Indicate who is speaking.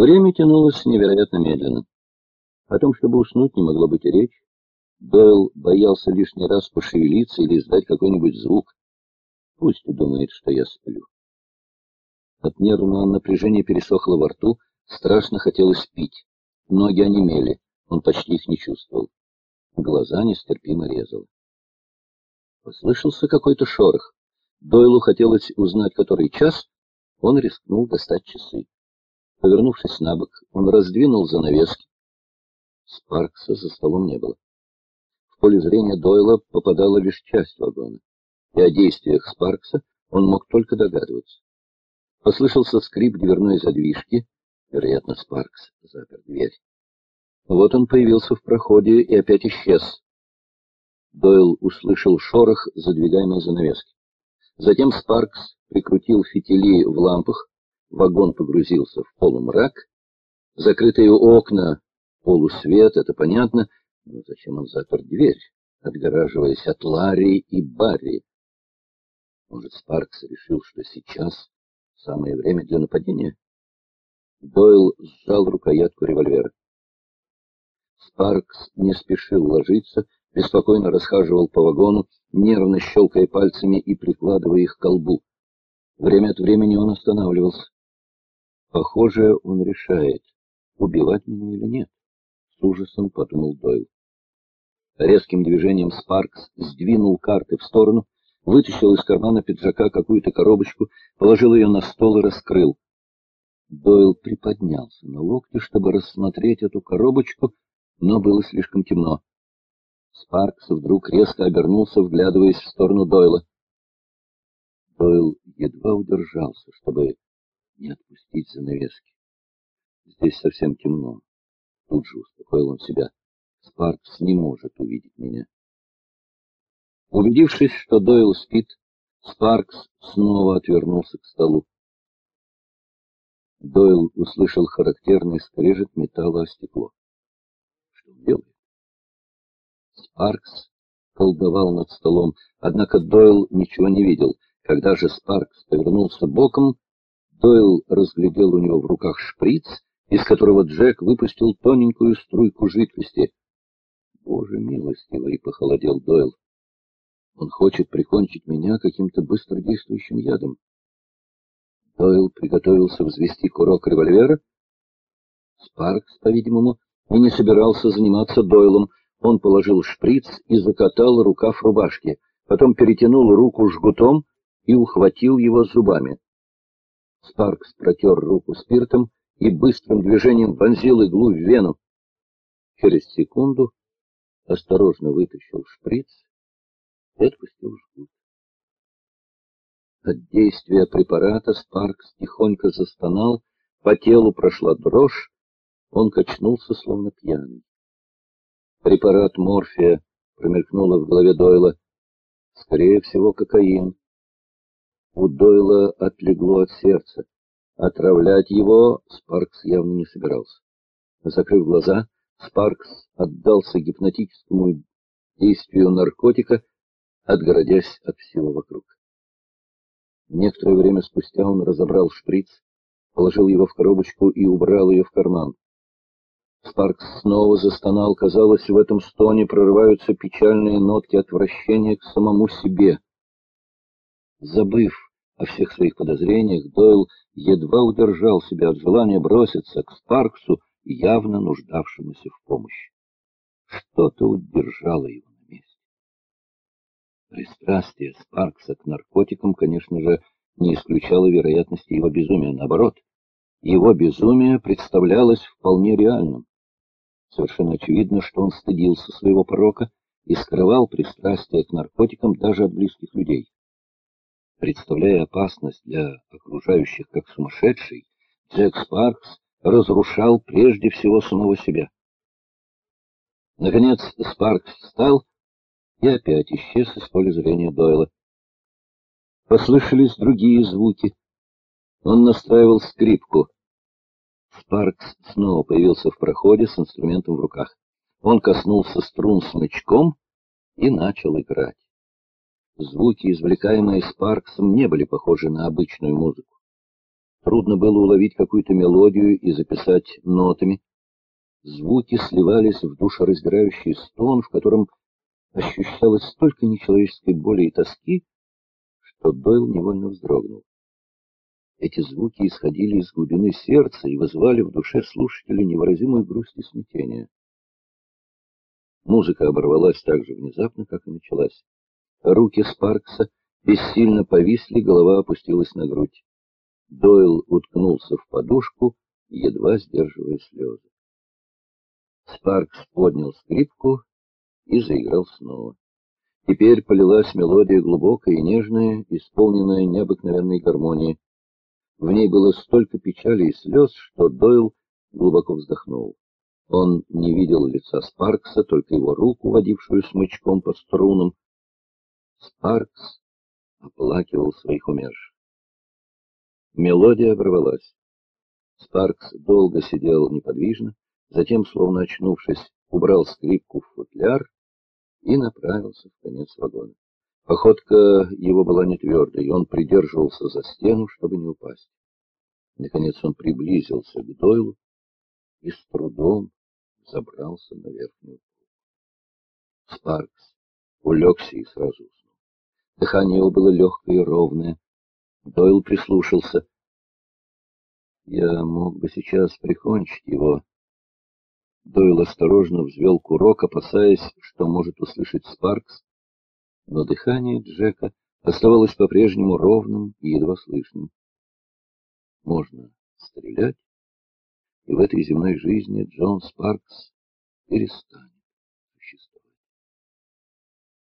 Speaker 1: Время тянулось невероятно медленно. О том, чтобы уснуть, не могло быть и речи. Дойл боялся лишний раз пошевелиться или издать какой-нибудь звук. Пусть думает, что я сплю. От нервного напряжения пересохло во рту, страшно хотелось пить. Ноги онемели, он почти их не чувствовал. Глаза нестерпимо резал. Послышался какой-то шорох. Дойлу хотелось узнать, который час, он рискнул достать часы. Повернувшись на бок, он раздвинул занавески. Спаркса за столом не было. В поле зрения Дойла попадала лишь часть вагона, и о действиях Спаркса он мог только догадываться. Послышался скрип дверной задвижки, вероятно, Спаркс запер дверь. Вот он появился в проходе и опять исчез. Дойл услышал шорох задвигаемой занавески. Затем Спаркс прикрутил фитили в лампах, вагон погрузился в полумрак, закрытые окна, полусвет, это понятно, но зачем он запер дверь, отгораживаясь от Ларри и Барри? Может, Спаркс решил, что сейчас самое время для нападения? Дойл сжал рукоятку револьвера. Спаркс не спешил ложиться, беспокойно расхаживал по вагону, нервно щелкая пальцами и прикладывая их к колбу. Время от времени он останавливался. Похоже, он решает, убивать меня или нет. С ужасом подумал Дойл. Резким движением Спаркс сдвинул карты в сторону, вытащил из кармана пиджака какую-то коробочку, положил ее на стол и раскрыл. Дойл приподнялся на локте, чтобы рассмотреть эту коробочку, но было слишком темно. Спаркс вдруг резко обернулся, вглядываясь в сторону Дойла. Дойл едва удержался, чтобы не отпустить занавески. Здесь совсем темно. Тут же успокоил он себя. Спаркс не может увидеть меня. Убедившись, что Дойл спит, Спаркс снова отвернулся к столу. Дойл услышал характерный скрежет металла о стекло. Что он делает? Спаркс колдовал над столом, однако Дойл ничего не видел. Когда же Спаркс повернулся боком, Дойл разглядел у него в руках шприц, из которого Джек выпустил тоненькую струйку жидкости. Боже милостивый, похолодел Дойл. Он хочет прикончить меня каким-то быстродействующим ядом. Дойл приготовился взвести курок револьвера. Спаркс, по-видимому, и не собирался заниматься Дойлом. Он положил шприц и закатал рукав рубашки, потом перетянул руку жгутом и ухватил его зубами. Спаркс протер руку спиртом и быстрым движением вонзил иглу в вену. Через секунду осторожно вытащил шприц и отпустил жгут. От действия препарата Спаркс тихонько застонал, по телу прошла дрожь, он качнулся, словно пьяный. Препарат морфия промелькнуло в голове Дойла. Скорее всего, кокаин. У Дойла отлегло от сердца. Отравлять его Спаркс явно не собирался. Закрыв глаза, Спаркс отдался гипнотическому действию наркотика, отгородясь от всего вокруг. Некоторое время спустя он разобрал шприц, положил его в коробочку и убрал ее в карман. Спаркс снова застонал, казалось, в этом стоне прорываются печальные нотки отвращения к самому себе. Забыв о всех своих подозрениях, Дойл едва удержал себя от желания броситься к Спарксу, явно нуждавшемуся в помощи. Что-то удержало его на месте. Пристрастие Спаркса к наркотикам, конечно же, не исключало вероятности его безумия. Наоборот, его безумие представлялось вполне реальным. Совершенно очевидно, что он стыдился своего порока и скрывал пристрастие к наркотикам даже от близких людей. Представляя опасность для окружающих как сумасшедший, Джек Спаркс разрушал прежде всего самого себя. Наконец Спаркс встал и опять исчез из поля зрения Дойла. Послышались другие звуки. Он настраивал скрипку. Спаркс снова появился в проходе с инструментом в руках. Он коснулся струн смычком и начал играть. Звуки, извлекаемые Спарксом, не были похожи на обычную музыку. Трудно было уловить какую-то мелодию и записать нотами. Звуки сливались в душераздирающий стон, в котором ощущалось столько нечеловеческой боли и тоски, что Дойл невольно вздрогнул. Эти звуки исходили из глубины сердца и вызывали в душе слушателя невыразимую грусть и смятение. Музыка оборвалась так же внезапно, как и началась. Руки Спаркса бессильно повисли, голова опустилась на грудь. Дойл уткнулся в подушку, едва сдерживая слезы. Спаркс поднял скрипку и заиграл снова. Теперь полилась мелодия глубокая и нежная, исполненная необыкновенной гармонией. В ней было столько печали и слез, что Дойл глубоко вздохнул. Он не видел лица Спаркса, только его руку, водившую смычком по струнам. Спаркс оплакивал своих умерших. Мелодия оборвалась. Спаркс долго сидел неподвижно, затем, словно очнувшись, убрал скрипку в футляр и направился в конец вагона. Походка его была не твердой, он придерживался за стену, чтобы не упасть. Наконец он приблизился к Дойлу и с трудом забрался на верхнюю полку. Спаркс улегся и сразу уснул. Дыхание его было легкое и ровное. Дойл прислушался. Я мог бы сейчас прикончить его. Дойл осторожно взвел курок, опасаясь, что может услышать Спаркс, но дыхание Джека оставалось по-прежнему ровным и едва слышным. Можно стрелять, и в этой земной жизни Джон Спаркс перестанет.